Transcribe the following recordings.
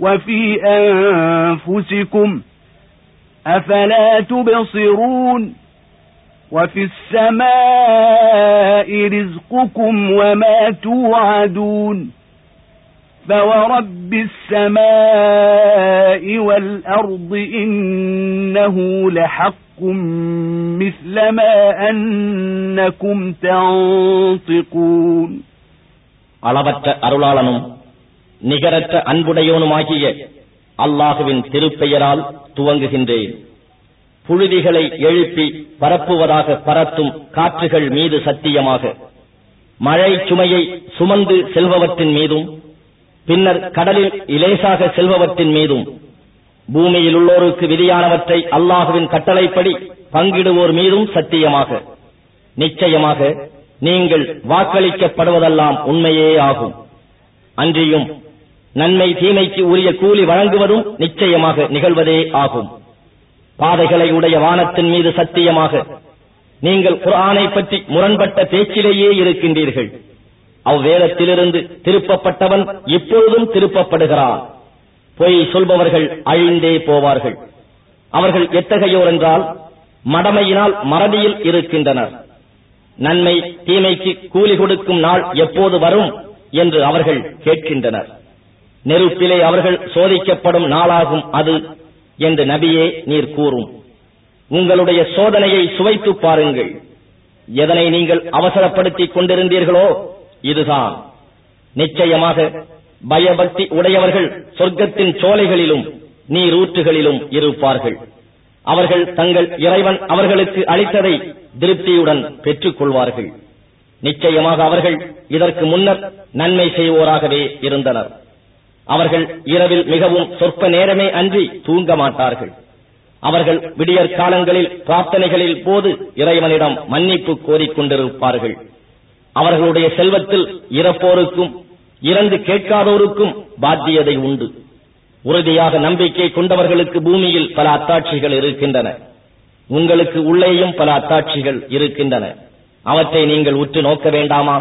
وفي أنفسكم أفلا تبصرون وفي السماء رزقكم وما توعدون فورب السماء والأرض إنه لحق مثل ما أنكم تنطقون அளவற்ற அருளாளனும் நிகரற்ற அன்புடையவனுமாகிய அல்லாஹுவின் திருப்பெயரால் துவங்குகின்றேன். புழுதிகளை எழுப்பி பரப்புவதாக பரத்தும் காற்றுகள் மீது சத்தியமாக. மழை சுமையை சுமந்து செல்பவற்றின் மீதும் பின்னர் கடலில் இலேசாக செல்பவற்றின் மீதும். பூமியில் உள்ளோருக்கு விதியானவற்றை அல்லாஹுவின் கட்டளைப்படி பங்கிடுவோர் மீதும் சத்தியமாக. நிச்சயமாக நீங்கள் வாக்களிக்கப்படுவதெல்லாம் உண்மையே ஆகும். அன்றியும் நன்மை தீமைக்கு உரிய கூலி வழங்குவதும் நிச்சயமாக நிகழ்வதே ஆகும். பாதைகளை உடைய வானத்தின் மீது சத்தியமாக நீங்கள் குரானை பற்றி முரண்பட்ட பேச்சிலேயே இருக்கின்றீர்கள். அவ்வேதத்திலிருந்து திருப்பப்பட்டவன் இப்பொழுதும் திருப்பப்படுகிறான். பொய் சொல்பவர்கள் அழிந்தே போவார்கள். அவர்கள் எத்தகையோர் என்றால் மடமையினால் மறதியில் இருக்கின்றனர். நன்மை தீமைக்கு கூலி கொடுக்கும் நாள் எப்போது வரும் என்று அவர்கள் கேட்கின்றனர். நெருப்பிலே அவர்கள் சோதிக்கப்படும் நாளாகும் அது என்று நபியே நீர் கூறும். உங்களுடைய சோதனையை சுவைத்து பாருங்கள். எதனை நீங்கள் அவசரப்படுத்திக் கொண்டிருந்தீர்களோ இதுதான். நிச்சயமாக பயபக்தி உடையவர்கள் சொர்க்கத்தின் சோலைகளிலும் நீரூற்றுகளிலும் இருப்பார்கள். அவர்கள் தங்கள் இறைவன் அவர்களுக்கு அளித்ததை திருப்தியுடன் பெற்றுக் கொள்வார்கள் நிச்சயமாக அவர்கள் இதற்கு முன்னர் நன்மை செய்வோராகவே இருந்தனர். அவர்கள் இரவில் மிகவும் சொற்ப நேரமே அன்றி தூங்க மாட்டார்கள். அவர்கள் விடியற் காலங்களில் பிரார்த்தனைகளில் போது இறைவனிடம் மன்னிப்பு கோரிக்கொண்டிருப்பார்கள் அவர்களுடைய செல்வத்தில் இறப்போருக்கும் இறந்து கேட்காதோருக்கும் பாத்தியதை உண்டு. உறுதியாக நம்பிக்கை கொண்டவர்களுக்கு பூமியில் பல அத்தாட்சிகள் இருக்கின்றன. உங்களுக்கு உள்ளேயும் பல அத்தாட்சிகள் இருக்கின்றன. அவற்றை நீங்கள் உற்று நோக்க வேண்டாமா?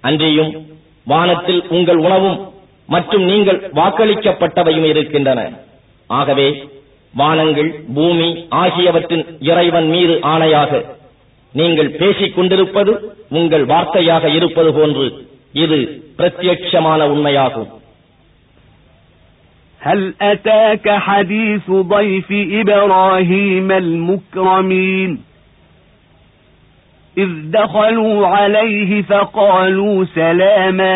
அன்றியும் வானத்தில் உங்கள் உணவும் மற்றும் நீங்கள் வாக்களிக்கப்பட்டவையும் இருக்கின்றன ஆகவே வானங்கள் பூமி ஆகியவற்றின் இறைவன் மீது ஆணையாக நீங்கள் பேசிக் கொண்டிருப்பது உங்கள் வார்த்தையாக இருப்பது போன்று இது பிரத்யட்சமான உண்மையாகும் هل أتاك حديث ضيف إبراهيم المكرمين إذ دخلوا عليه فقالوا سلاما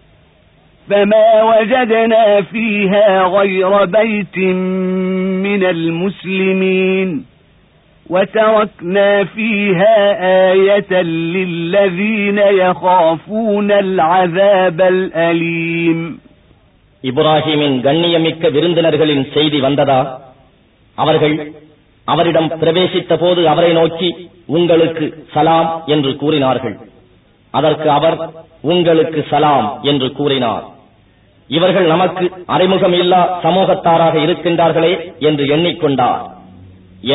فما وجدنا فيها غير بيت من المسلمين وتركنا فيها آية للذين يخافون العذاب الأليم இப்ராஹிமின் கண்ணியமிக்க விருந்தினர்களின் செய்தி வந்ததா அவர்கள் அவரிடம் பிரவேசித்த போது அவரை நோக்கி உங்களுக்கு சலாம் என்று கூறினார்கள் அதற்கு அவர் உங்களுக்கு சலாம் என்று கூறினார். இவர்கள் நமக்கு அறிமுகம் இல்லா சமூகத்தாராக இருக்கின்றார்களே என்று எண்ணிக்கொண்டார்.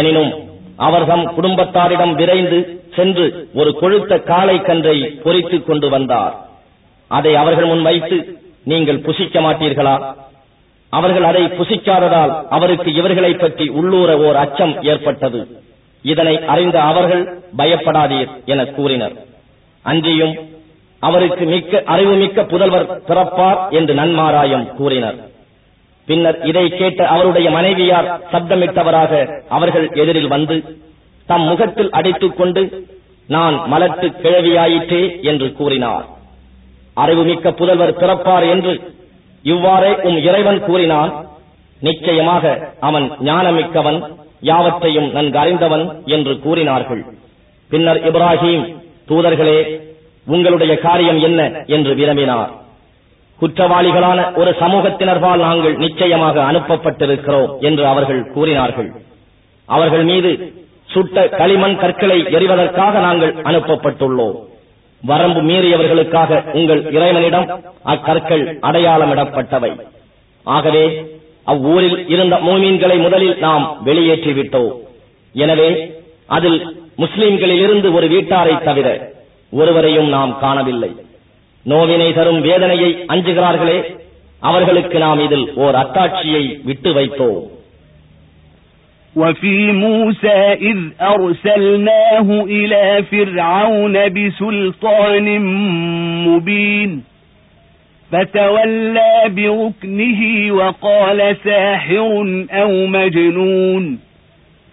எனினும் அவர் தம் குடும்பத்தாரிடம் விரைந்து சென்று ஒரு கொழுத்த காளை கன்றை பொறித்துக் கொண்டு வந்தார். அதை அவர்கள் முன் வைத்து நீங்கள் புசிக்க மாட்டீர்களா? அவர்கள் அதை புசிக்காததால் அவருக்கு இவர்களை பற்றி உள்ளூர ஓர் அச்சம் ஏற்பட்டது. இதனை அறிந்த அவர்கள் பயப்படாதீர் என கூறினர். அன்றியும் அவருக்கு மிக்க அறிவுமிக்க புதல்வர் பிறப்பார் என்று நன்மாராயம் கூறினர். பின்னர் இதை கேட்ட அவருடைய மனைவியார் சப்தமிட்டவராக அவர்கள் எதிரில் வந்து தம் முகத்தில் அடித்துக் கொண்டு நான் மலட்டு கிழவியாயிற்றே என்று கூறினார். அறிவுமிக்க புதல்வர் பிறப்பார் என்று இவ்வாறே உம் இறைவன் கூறினான். நிச்சயமாக அவன் ஞானமிக்கவன் யாவற்றையும் நன்கு அறிந்தவன் என்று கூறினார்கள். பின்னர் இப்ராஹிம் தூதர்களே உங்களுடைய காரியம் என்ன என்று விரும்பினார் குற்றவாளிகளான ஒரு சமூகத்தினர்பால் நாங்கள் நிச்சயமாக அனுப்பப்பட்டிருக்கிறோம் என்று அவர்கள் கூறினார்கள். அவர்கள் மீது சுட்ட களிமண் கற்களை எறிவதற்காக நாங்கள் அனுப்பப்பட்டுள்ளோம். வரம்பு மீறியவர்களுக்காக உங்கள் இறைவனிடம் அக்கற்கள் அடையாளமிடப்பட்டவை. ஆகவே அவ்வூரில் இருந்த மூமீன்களை முதலில் நாம் வெளியேற்றிவிட்டோம். எனவே அதில் முஸ்லிம்களில் இருந்து ஒரு வீட்டாரை தவிர ஒருவரையும் நாம் காணவில்லை நோவினை தரும் வேதனையை அஞ்சுகிறார்களே அவர்களுக்கு நாம் இதில் ஓர் அத்தாட்சியை விட்டு வைத்தோம் وفي موسى إذ أرسلناه إلى فرعون بسلطان مبين فتولى بركنه وقال ساحر أو مجنون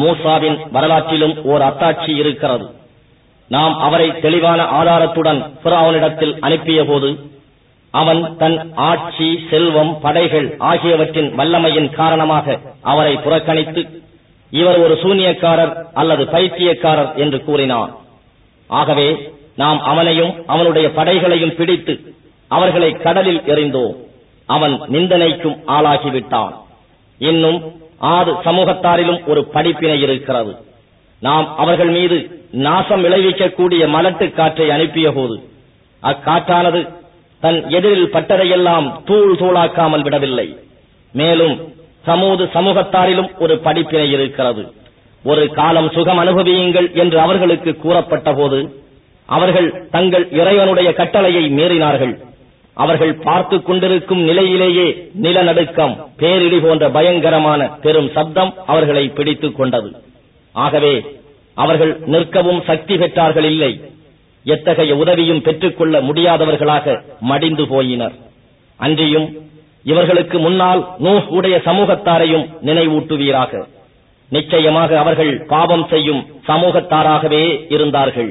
மூசாவின் வரலாற்றிலும் ஓர் அத்தாட்சி இருக்கிறது. நாம் அவரை தெளிவான ஆதாரத்துடன் புறாவனிடத்தில் அனுப்பிய போது அவன் தன் ஆட்சி செல்வம் படைகள் ஆகியவற்றின் வல்லமையின் காரணமாக அவரை புறக்கணித்து இவர் ஒரு சூனியக்காரர் அல்லது பைத்தியக்காரர் என்று கூறினான். ஆகவே நாம் அவனையும் அவனுடைய படைகளையும் பிடித்து அவர்களை கடலில் எறிந்தோம். அவன் நிந்தனைக்கும் ஆளாகிவிட்டான். இன்னும் ஆறு சமூகத்தாரிலும் ஒரு படிப்பினை இருக்கிறது. நாம் அவர்கள் மீது நாசம் விளைவிக்கக்கூடிய மலட்டு காற்றை அனுப்பிய போது அக்காற்றானது தன் எதிரில் பட்டதையெல்லாம் தூள் தூளாக்காமல் விடவில்லை. மேலும் சமூது சமூகத்தாரிலும் ஒரு படிப்பினை இருக்கிறது. ஒரு காலம் சுகம் அனுபவியுங்கள் என்று அவர்களுக்கு கூறப்பட்ட போது அவர்கள் தங்கள் இறைவனுடைய கட்டளையை மீறினார்கள். அவர்கள் பார்த்து கொண்டிருக்கும் நிலையிலேயே நிலநடுக்கம் பேரிடி போன்ற பயங்கரமான பெரும் சப்தம் அவர்களை பிடித்துக் கொண்டது. ஆகவே அவர்கள் நிற்கவும் சக்தி பெற்றார்கள் இல்லை. எத்தகைய உதவியும் பெற்றுக்கொள்ள முடியாதவர்களாக மடிந்து போயினர். அன்றியும் இவர்களுக்கு முன்னால் நூஹ் உடைய சமூகத்தாரையும் நினைவூட்டுவீராக. நிச்சயமாக அவர்கள் பாவம் செய்யும் சமூகத்தாராகவே இருந்தார்கள்.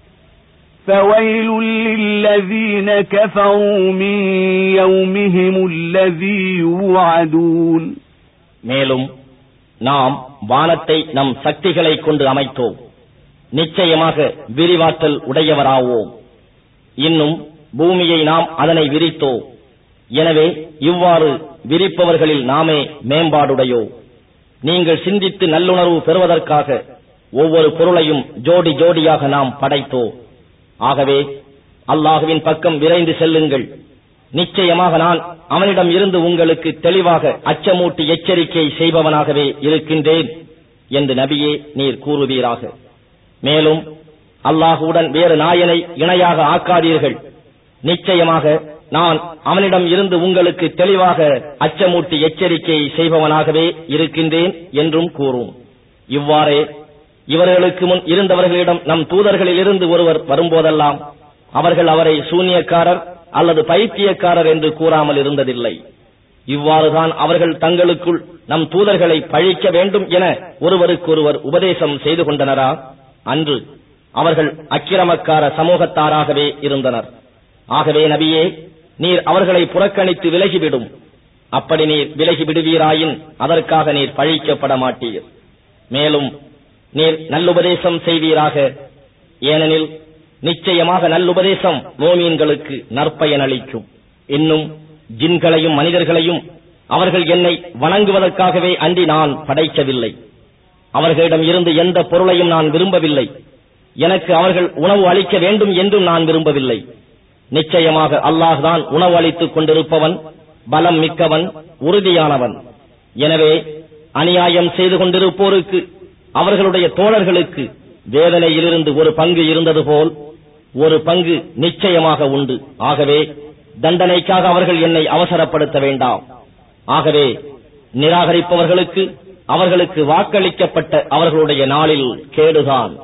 فويل للذين كفروا من يومهم الذي يوعدون மேலும் நாம் வானத்தை நம் சக்திகளை கொண்டு அமைத்தோம் நிச்சயமாக விரிவாற்றல் உடையவராவோம் இன்னும் பூமியை நாம் அதனை விரித்தோம் எனவே இவ்வாறு விரிப்பவர்களில் நாமே மேம்பாடுடையோ நீங்கள் சிந்தித்து நல்லுணர்வு பெறுவதற்காக ஒவ்வொரு பொருளையும் ஜோடி ஜோடியாக நாம் படைத்தோம் ஆகவே அல்லாஹுவின் பக்கம் விரைந்து செல்லுங்கள். நிச்சயமாக நான் அவனிடம் இருந்து உங்களுக்கு தெளிவாக அச்சமூட்டி எச்சரிக்கை செய்பவனாகவே இருக்கின்றேன் என்று நபியே நீர் கூறுவீராக. மேலும் அல்லாஹுடன் வேறு நாயனை இணையாக ஆக்காதீர்கள். நிச்சயமாக நான் அவனிடம் இருந்து உங்களுக்கு தெளிவாக அச்சமூட்டி எச்சரிக்கை செய்பவனாகவே இருக்கின்றேன் என்றும் கூறும். இவ்வாறே இவர்களுக்கு முன் இருந்தவர்களிடம் நம் தூதர்களிலிருந்து ஒருவர் வரும்போதெல்லாம் அவர்கள் அவரை சூனியக்காரர் அல்லது பைத்தியக்காரர் என்று கூறாமல் இருந்ததில்லை. இவ்வாறுதான் அவர்கள் தங்களுக்குள் நம் தூதர்களை பழிக்க வேண்டும் என ஒருவருக்கொருவர் உபதேசம் செய்து கொண்டனரா? அன்று அவர்கள் அக்கிரமக்கார சமூகத்தாராகவே இருந்தனர். ஆகவே நபியே நீர் அவர்களை புறக்கணித்து விலகிவிடும். அப்படி நீர் விலகி விடுவீராயின் அதற்காக நீர் பழிக்கப்பட மாட்டீர் மேலும் நீர் நல்லுபதேசம் செய்வீராக. ஏனெனில் நிச்சயமாக நல்லுபதேசம் மோமீன்களுக்கு நற்பயன் அளிக்கும். இன்னும் ஜின்களையும் மனிதர்களையும் அவர்கள் என்னை வணங்குவதற்காகவே அன்றி நான் படைக்கவில்லை. அவர்களிடம் இருந்து எந்த பொருளையும் நான் விரும்பவில்லை. எனக்கு அவர்கள் உணவு அளிக்க வேண்டும் என்றும் நான் விரும்பவில்லை. நிச்சயமாக அல்லாஹ்தான் உணவு அளித்துக் கொண்டிருப்பவன் பலம் மிக்கவன் உறுதியானவன். எனவே அநியாயம் செய்து கொண்டிருப்போருக்கு அவர்களுடைய தோழர்களுக்கு வேதனையிலிருந்து ஒரு பங்கு இருந்தது போல் ஒரு பங்கு நிச்சயமாக உண்டு. ஆகவே தண்டனைக்காக அவர்கள் என்னை அவசரப்படுத்த வேண்டாம். ஆகவே நிராகரிப்பவர்களுக்கு அவர்களுக்கு வாக்களிக்கப்பட்ட அவர்களுடைய நாளில் கேடுதான்.